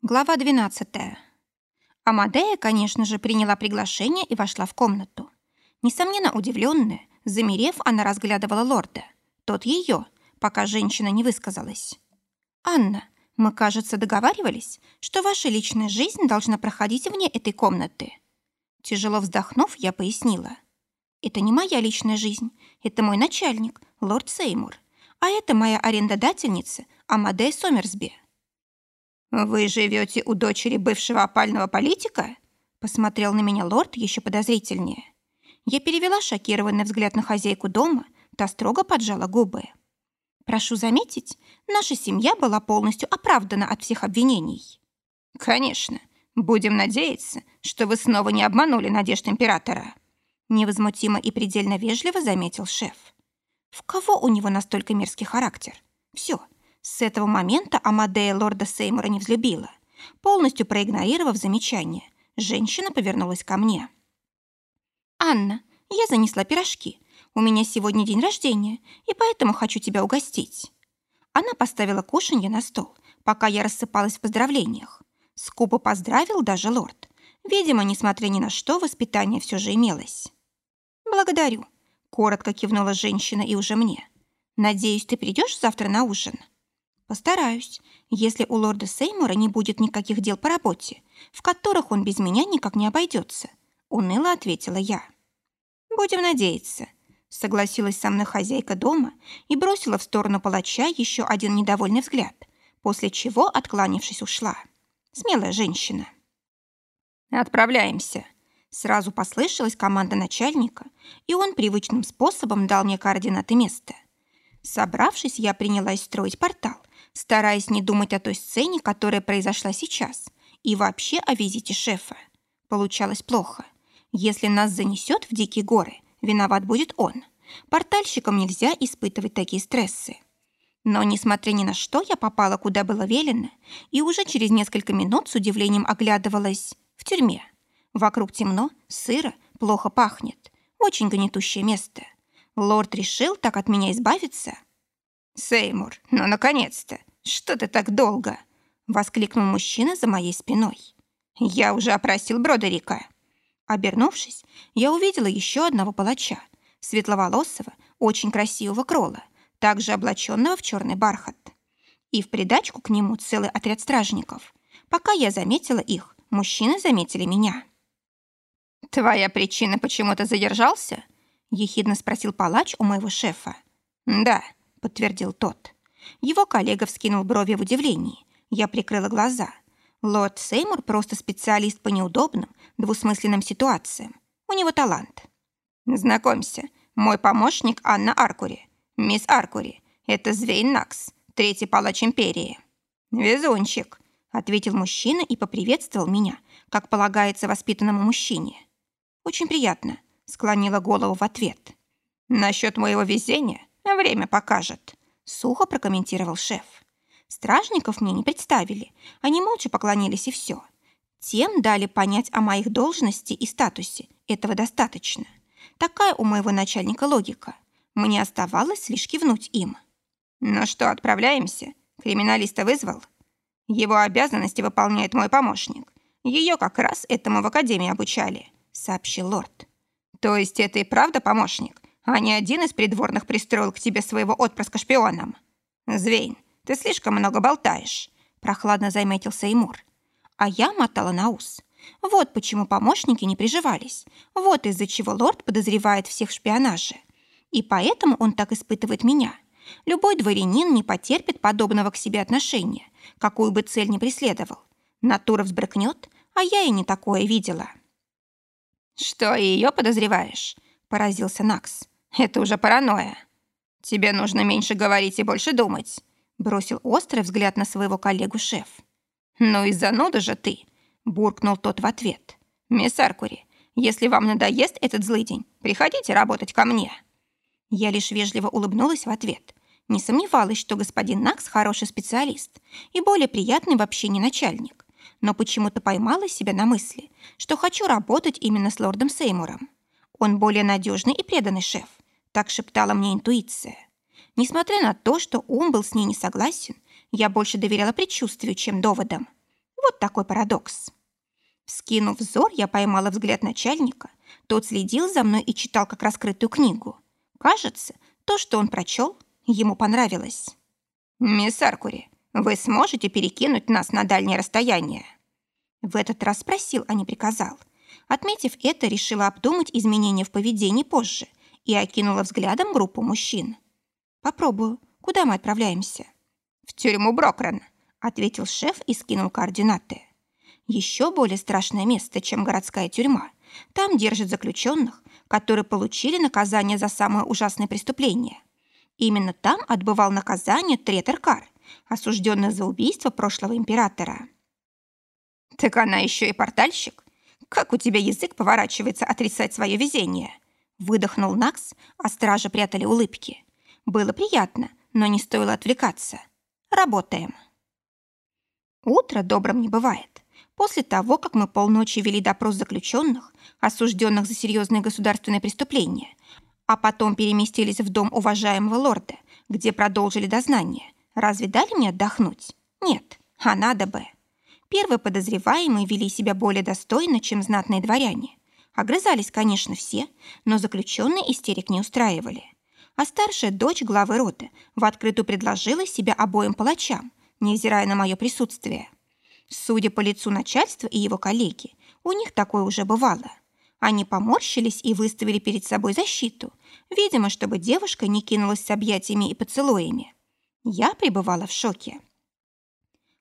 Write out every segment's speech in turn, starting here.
Глава 12. Амадея, конечно же, приняла приглашение и вошла в комнату. Несомненно, удивленная, замерев, она разглядывала лорда. Тот ее, пока женщина не высказалась. «Анна, мы, кажется, договаривались, что ваша личная жизнь должна проходить вне этой комнаты». Тяжело вздохнув, я пояснила. «Это не моя личная жизнь, это мой начальник, лорд Сеймур, а это моя арендодательница Амадея Сомерсби». «Вы живете у дочери бывшего опального политика?» Посмотрел на меня лорд еще подозрительнее. Я перевела шокированный взгляд на хозяйку дома, та строго поджала губы. «Прошу заметить, наша семья была полностью оправдана от всех обвинений». «Конечно. Будем надеяться, что вы снова не обманули надежд императора», невозмутимо и предельно вежливо заметил шеф. «В кого у него настолько мерзкий характер? Все, с этого момента Амадея лорда Сеймура не взлюбила. Полностью проигнорировав замечание, женщина повернулась ко мне. «Анна, я занесла пирожки. У меня сегодня день рождения, и поэтому хочу тебя угостить». Она поставила кушанье на стол, пока я рассыпалась в поздравлениях. Скупо поздравил даже лорд. Видимо, несмотря ни на что, воспитание все же имелось. «Благодарю», — коротко кивнула женщина и уже мне. «Надеюсь, ты придешь завтра на ужин?» Постараюсь, если у лорда Сеймура не будет никаких дел по работе, в которых он без меня никак не обойдется, уныло ответила я. Будем надеяться, согласилась со мной хозяйка дома и бросила в сторону палача еще один недовольный взгляд, после чего, откланившись, ушла. Смелая женщина. «Отправляемся», Сразу послышалась команда начальника, и он привычным способом дал мне координаты места. Собравшись, я принялась строить портал, стараясь не думать о той сцене, которая произошла сейчас, и вообще о визите шефа. Получалось плохо. Если нас занесет в дикие горы, виноват будет он. Портальщикам нельзя испытывать такие стрессы. Но, несмотря ни на что, я попала куда было велено, и уже через несколько минут с удивлением оглядывалась в тюрьме. Вокруг темно, сыро, плохо пахнет. Очень гнетущее место. Лорд решил так от меня избавиться. «Сеймур, ну, наконец-то! Что ты так долго?» — воскликнул мужчина за моей спиной. «Я уже опросил Бродерика». Обернувшись, я увидела еще одного палача, светловолосого, очень красивого крола, также облаченного в черный бархат. И в придачку к нему целый отряд стражников. Пока я заметила их, мужчины заметили меня. «Твоя причина почему-то задержался?» — ехидно спросил палач у моего шефа. «Да», — подтвердил тот. Его коллега вскинул брови в удивлении. Я прикрыла глаза. Лорд Сеймур просто специалист по неудобным, двусмысленным ситуациям. У него талант. Знакомься, мой помощник Анна Аркури. Мисс Аркури, это Звейн Накс, третий палач Империи. Везунчик, ответил мужчина и поприветствовал меня, как полагается воспитанному мужчине. Очень приятно, склонила голову в ответ. Насчет моего везения время покажет сухо прокомментировал шеф. Стражников мне не представили, они молча поклонились и все. Тем дали понять о моих должности и статусе. Этого достаточно. Такая у моего начальника логика. Мне оставалось лишь кивнуть им. «Ну что, отправляемся? Криминалиста вызвал?» «Его обязанности выполняет мой помощник. Ее как раз этому в академии обучали», — сообщил лорд. «То есть это и правда помощник? А не один из придворных пристроил к тебе своего отпрыска шпионом. Звейн, ты слишком много болтаешь, прохладно заметил Сеймур. А я мотала на ус. Вот почему помощники не приживались. Вот из-за чего лорд подозревает всех в шпионаже. И поэтому он так испытывает меня. Любой дворянин не потерпит подобного к себе отношения, какую бы цель ни преследовал. Натура взбрыкнет, а я и не такое видела. «Что, ее подозреваешь?» – поразился Накс. Это уже паранойя. Тебе нужно меньше говорить и больше думать. Бросил острый взгляд на своего коллегу шеф. Ну и зануда же ты, буркнул тот в ответ. Мисс Аркури, если вам надоест этот злый день, приходите работать ко мне. Я лишь вежливо улыбнулась в ответ. Не сомневалась, что господин Накс хороший специалист и более приятный в общении начальник, но почему-то поймала себя на мысли, что хочу работать именно с лордом Сеймуром. Он более надежный и преданный шеф, так шептала мне интуиция. Несмотря на то, что ум был с ней не согласен, я больше доверяла предчувствию, чем доводам. Вот такой парадокс. Вскинув взор, я поймала взгляд начальника. Тот следил за мной и читал как раскрытую книгу. Кажется, то, что он прочел, ему понравилось. «Мисс Аркури, вы сможете перекинуть нас на дальнее расстояние?» В этот раз спросил, а не приказал. Отметив это, решила обдумать изменения в поведении позже и окинула взглядом группу мужчин. «Попробую. Куда мы отправляемся?» «В тюрьму Брокрен», — ответил шеф и скинул координаты. «Еще более страшное место, чем городская тюрьма. Там держат заключенных, которые получили наказание за самое ужасное преступление. Именно там отбывал наказание Третеркар, осужденный за убийство прошлого императора». «Так она еще и портальщик? Как у тебя язык поворачивается отрицать свое везение?» Выдохнул Накс, а стражи прятали улыбки. Было приятно, но не стоило отвлекаться. Работаем. Утро добрым не бывает. После того, как мы полночи вели допрос заключенных, осужденных за серьезные государственные преступления, а потом переместились в дом уважаемого лорда, где продолжили дознание, разве дали мне отдохнуть? Нет, а надо бы. Первые подозреваемые вели себя более достойно, чем знатные дворяне. Огрызались, конечно, все, но заключенные истерик не устраивали а старшая дочь главы рода в открытую предложила себя обоим палачам, невзирая на мое присутствие. Судя по лицу начальства и его коллеги, у них такое уже бывало. Они поморщились и выставили перед собой защиту, видимо, чтобы девушка не кинулась с объятиями и поцелуями. Я пребывала в шоке.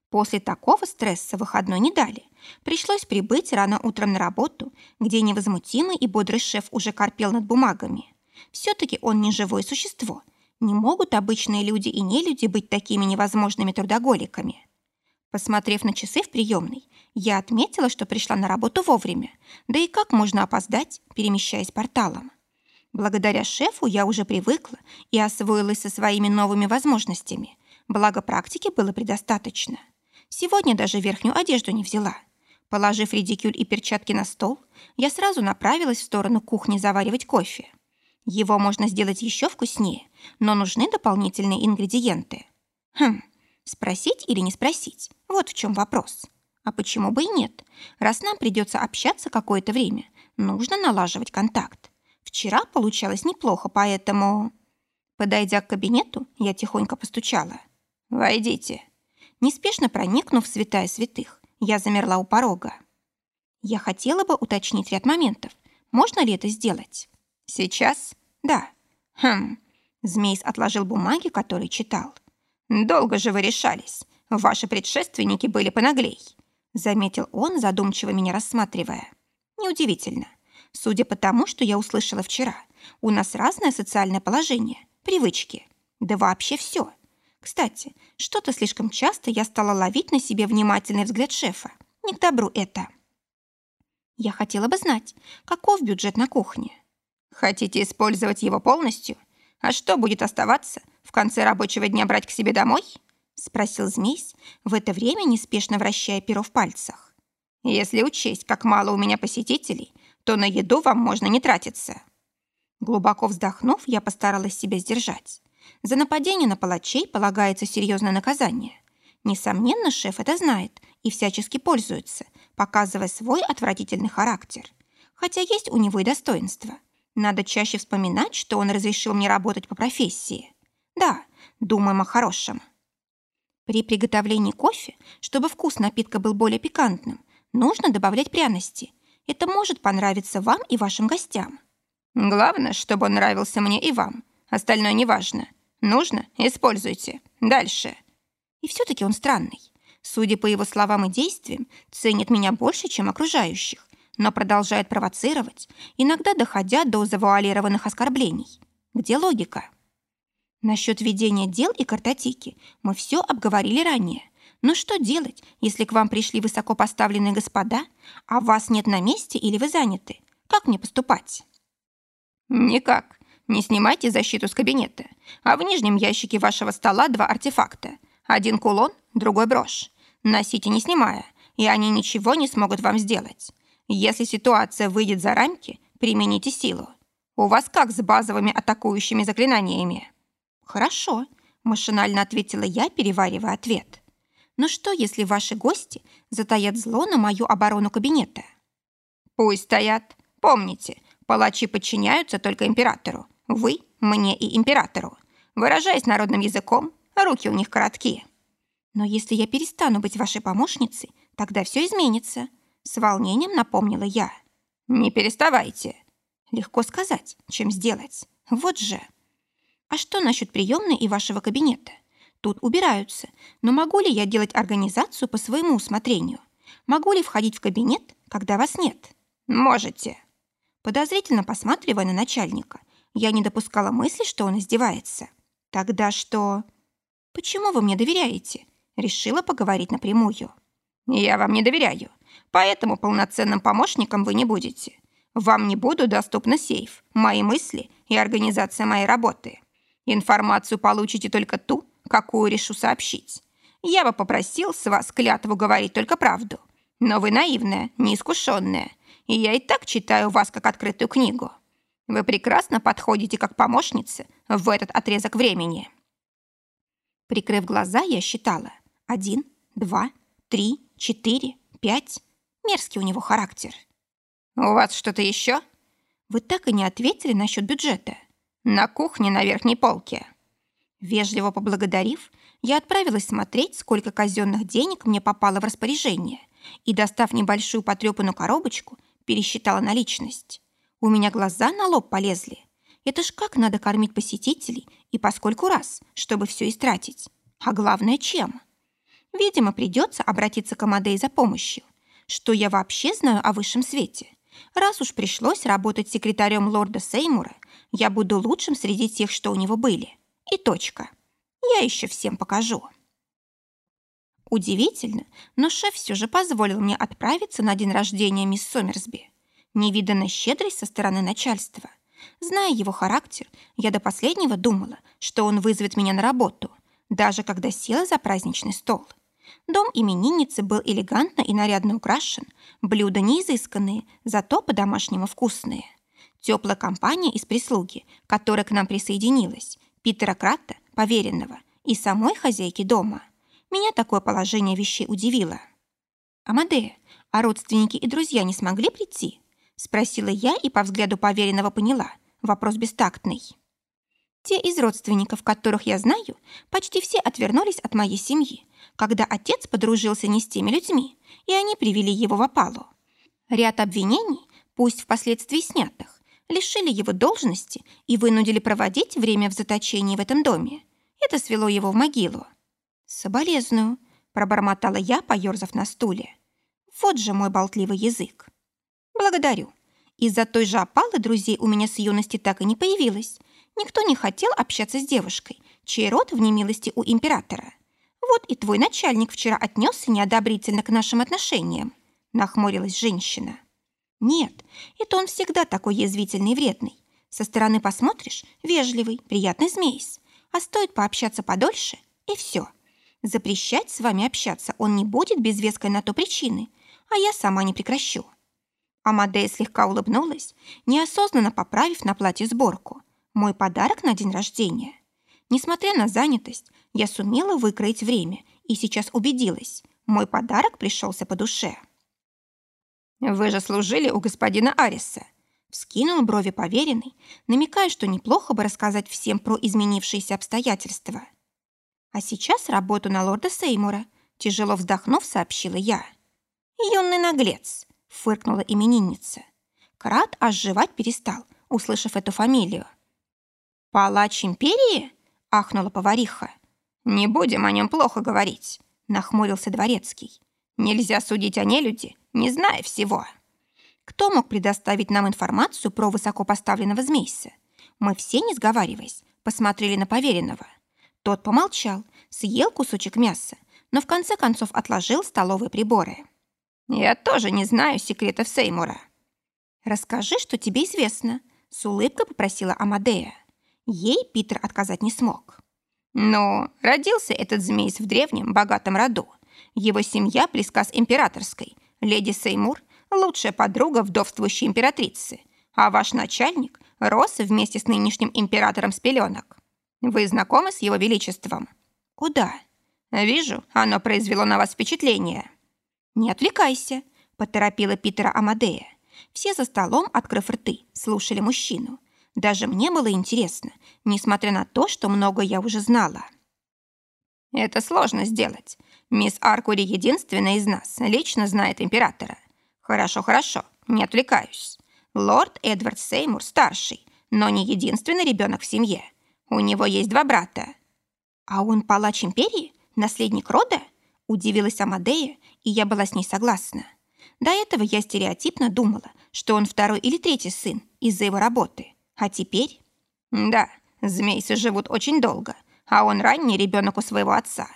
После такого стресса выходной не дали. Пришлось прибыть рано утром на работу, где невозмутимый и бодрый шеф уже корпел над бумагами. Все-таки он не живое существо. Не могут обычные люди и нелюди быть такими невозможными трудоголиками. Посмотрев на часы в приемной, я отметила, что пришла на работу вовремя. Да и как можно опоздать, перемещаясь порталом? Благодаря шефу я уже привыкла и освоилась со своими новыми возможностями. Благо практики было предостаточно. Сегодня даже верхнюю одежду не взяла. Положив редикюль и перчатки на стол, я сразу направилась в сторону кухни заваривать кофе. Его можно сделать еще вкуснее, но нужны дополнительные ингредиенты. Хм, спросить или не спросить? Вот в чем вопрос. А почему бы и нет? Раз нам придется общаться какое-то время, нужно налаживать контакт. Вчера получалось неплохо, поэтому... Подойдя к кабинету, я тихонько постучала. «Войдите». Неспешно проникнув в святая святых, я замерла у порога. Я хотела бы уточнить ряд моментов. Можно ли это сделать? Сейчас? Да. Хм. Змейс отложил бумаги, которые читал. Долго же вы решались. Ваши предшественники были понаглей. Заметил он, задумчиво меня рассматривая. Неудивительно. Судя по тому, что я услышала вчера, у нас разное социальное положение, привычки. Да вообще все. Кстати, что-то слишком часто я стала ловить на себе внимательный взгляд шефа. Не к добру это. Я хотела бы знать, каков бюджет на кухне. Хотите использовать его полностью? А что будет оставаться? В конце рабочего дня брать к себе домой? Спросил змей, в это время неспешно вращая перо в пальцах. Если учесть, как мало у меня посетителей, то на еду вам можно не тратиться. Глубоко вздохнув, я постаралась себя сдержать. За нападение на палачей полагается серьезное наказание. Несомненно, шеф это знает и всячески пользуется, показывая свой отвратительный характер. Хотя есть у него и достоинства. Надо чаще вспоминать, что он разрешил мне работать по профессии. Да, думаем о хорошем. При приготовлении кофе, чтобы вкус напитка был более пикантным, нужно добавлять пряности. Это может понравиться вам и вашим гостям. Главное, чтобы он нравился мне и вам. Остальное неважно. Нужно – используйте. Дальше. И все-таки он странный. Судя по его словам и действиям, ценит меня больше, чем окружающих но продолжает провоцировать, иногда доходя до завуалированных оскорблений. Где логика? Насчет ведения дел и картотеки мы все обговорили ранее. Но что делать, если к вам пришли высокопоставленные господа, а вас нет на месте или вы заняты? Как мне поступать? Никак. Не снимайте защиту с кабинета. А в нижнем ящике вашего стола два артефакта. Один кулон, другой брошь. Носите не снимая, и они ничего не смогут вам сделать. Если ситуация выйдет за рамки, примените силу. У вас как с базовыми атакующими заклинаниями? Хорошо, машинально ответила я, переваривая ответ. Но что, если ваши гости затаят зло на мою оборону кабинета? Пусть стоят. Помните, палачи подчиняются только императору. Вы – мне и императору. Выражаясь народным языком, руки у них короткие. Но если я перестану быть вашей помощницей, тогда все изменится. С волнением напомнила я. Не переставайте. Легко сказать, чем сделать. Вот же. А что насчет приемной и вашего кабинета? Тут убираются, но могу ли я делать организацию по своему усмотрению? Могу ли входить в кабинет, когда вас нет? Можете. Подозрительно посматривая на начальника, я не допускала мысли, что он издевается. Тогда что? Почему вы мне доверяете? Решила поговорить напрямую. Я вам не доверяю, поэтому полноценным помощником вы не будете. Вам не буду доступны сейф, мои мысли и организация моей работы. Информацию получите только ту, какую решу сообщить. Я бы попросил с вас клятву говорить только правду. Но вы наивная, неискушенная, и я и так читаю вас как открытую книгу. Вы прекрасно подходите как помощница в этот отрезок времени». Прикрыв глаза, я считала. Один, два, три, четыре, пять. Мерзкий у него характер. «У вас что-то еще?» «Вы так и не ответили насчет бюджета». «На кухне на верхней полке». Вежливо поблагодарив, я отправилась смотреть, сколько казенных денег мне попало в распоряжение, и, достав небольшую потрепанную коробочку, пересчитала наличность. У меня глаза на лоб полезли. Это ж как надо кормить посетителей и поскольку раз, чтобы все истратить. А главное, чем? Видимо, придется обратиться к Амадей за помощью. Что я вообще знаю о высшем свете? Раз уж пришлось работать секретарем лорда Сеймура, я буду лучшим среди тех, что у него были. И точка. Я еще всем покажу. Удивительно, но шеф все же позволил мне отправиться на день рождения мисс Сомерсби. Невиданная щедрость со стороны начальства. Зная его характер, я до последнего думала, что он вызовет меня на работу, даже когда села за праздничный стол. Дом именинницы был элегантно и нарядно украшен, блюда не изысканные, зато по-домашнему вкусные. Теплая компания из прислуги, которая к нам присоединилась, Питера Кратта, поверенного, и самой хозяйки дома. Меня такое положение вещей удивило. «Амадея, а родственники и друзья не смогли прийти?» Спросила я и по взгляду поверенного поняла. Вопрос бестактный. Те из родственников, которых я знаю, почти все отвернулись от моей семьи, когда отец подружился не с теми людьми, и они привели его в опалу. Ряд обвинений, пусть впоследствии снятых, лишили его должности и вынудили проводить время в заточении в этом доме. Это свело его в могилу. «Соболезную», — пробормотала я, поёрзав на стуле. «Вот же мой болтливый язык». «Благодарю. Из-за той же опалы друзей у меня с юности так и не появилось. Никто не хотел общаться с девушкой, чей род в немилости у императора. Вот и твой начальник вчера отнесся неодобрительно к нашим отношениям», — нахмурилась женщина. Нет, это он всегда такой язвительный и вредный. Со стороны посмотришь – вежливый, приятный змейс. А стоит пообщаться подольше – и все. Запрещать с вами общаться он не будет без веской на то причины, а я сама не прекращу. Амадея слегка улыбнулась, неосознанно поправив на платье сборку. Мой подарок на день рождения. Несмотря на занятость, я сумела выкроить время и сейчас убедилась, мой подарок пришелся по душе. «Вы же служили у господина Ариса», — вскинул брови поверенный, намекая, что неплохо бы рассказать всем про изменившиеся обстоятельства. «А сейчас работу на лорда Сеймура», — тяжело вздохнув, сообщила я. «Юный наглец», — фыркнула именинница. Крат аж жевать перестал, услышав эту фамилию. «Палач империи?» — ахнула повариха. «Не будем о нем плохо говорить», — нахмурился дворецкий. «Нельзя судить о нелюди, не зная всего. Кто мог предоставить нам информацию про высокопоставленного змейса? Мы все, не сговариваясь, посмотрели на поверенного. Тот помолчал, съел кусочек мяса, но в конце концов отложил столовые приборы. «Я тоже не знаю секретов Сеймура». «Расскажи, что тебе известно», — с улыбкой попросила Амадея. Ей Питер отказать не смог. «Ну, родился этот змейс в древнем богатом роду. Его семья близка с императорской — Леди Сеймур – лучшая подруга вдовствующей императрицы, а ваш начальник рос вместе с нынешним императором с пеленок. Вы знакомы с его величеством?» «Куда?» Вижу, оно произвело на вас впечатление». «Не отвлекайся», — поторопила Питера Амадея. Все за столом, открыв рты, слушали мужчину. Даже мне было интересно, несмотря на то, что много я уже знала. «Это сложно сделать. Мисс Аркури единственная из нас, лично знает императора. Хорошо, хорошо, не отвлекаюсь. Лорд Эдвард Сеймур старший, но не единственный ребенок в семье. У него есть два брата». «А он палач империи? Наследник рода?» Удивилась Амадея, и я была с ней согласна. До этого я стереотипно думала, что он второй или третий сын из-за его работы. А теперь... Да, змейсы живут очень долго, а он ранний ребенок у своего отца.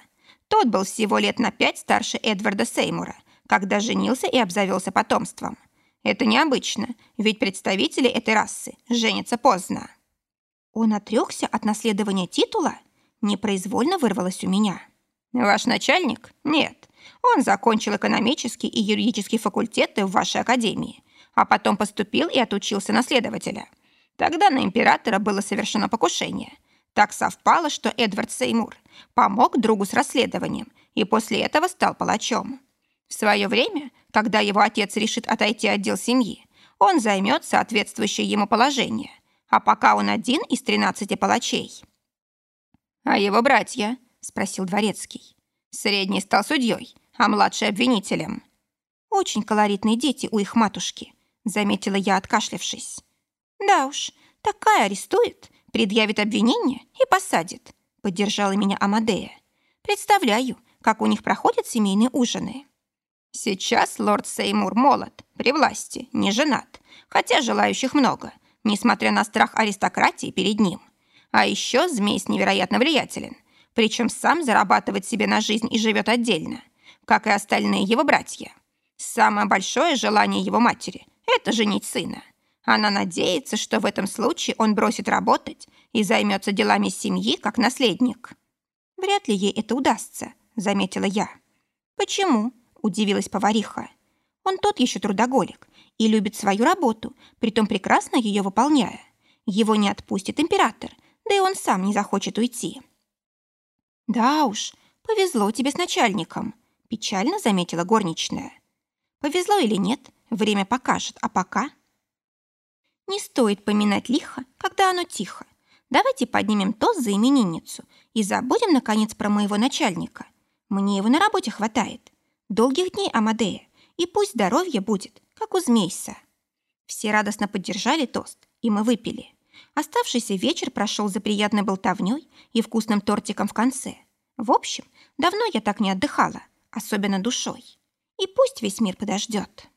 Тот был всего лет на пять старше Эдварда Сеймура, когда женился и обзавелся потомством. Это необычно, ведь представители этой расы женятся поздно. Он отрекся от наследования титула? Непроизвольно вырвалось у меня. Ваш начальник? Нет. Он закончил экономический и юридический факультеты в вашей академии, а потом поступил и отучился на следователя. Тогда на императора было совершено покушение. Так совпало, что Эдвард Сеймур помог другу с расследованием и после этого стал палачом. В свое время, когда его отец решит отойти от дел семьи, он займет соответствующее ему положение, а пока он один из 13 палачей. «А его братья?» – спросил Дворецкий. Средний стал судьей, а младший обвинителем. Очень колоритные дети у их матушки, заметила я, откашлявшись. Да уж, такая арестует, предъявит обвинение и посадит, поддержала меня Амадея. Представляю, как у них проходят семейные ужины. Сейчас лорд Сеймур молод, при власти, не женат, хотя желающих много, несмотря на страх аристократии перед ним. А еще змей невероятно влиятелен, причем сам зарабатывает себе на жизнь и живет отдельно как и остальные его братья. Самое большое желание его матери – это женить сына. Она надеется, что в этом случае он бросит работать и займется делами семьи как наследник. «Вряд ли ей это удастся», – заметила я. «Почему?» – удивилась повариха. «Он тот еще трудоголик и любит свою работу, притом прекрасно ее выполняя. Его не отпустит император, да и он сам не захочет уйти». «Да уж, повезло тебе с начальником», Печально заметила горничная. Повезло или нет, время покажет, а пока... Не стоит поминать лихо, когда оно тихо. Давайте поднимем тост за именинницу и забудем, наконец, про моего начальника. Мне его на работе хватает. Долгих дней Амадея, и пусть здоровье будет, как у Змейса. Все радостно поддержали тост, и мы выпили. Оставшийся вечер прошел за приятной болтовней и вкусным тортиком в конце. В общем, давно я так не отдыхала особенно душой. И пусть весь мир подождет.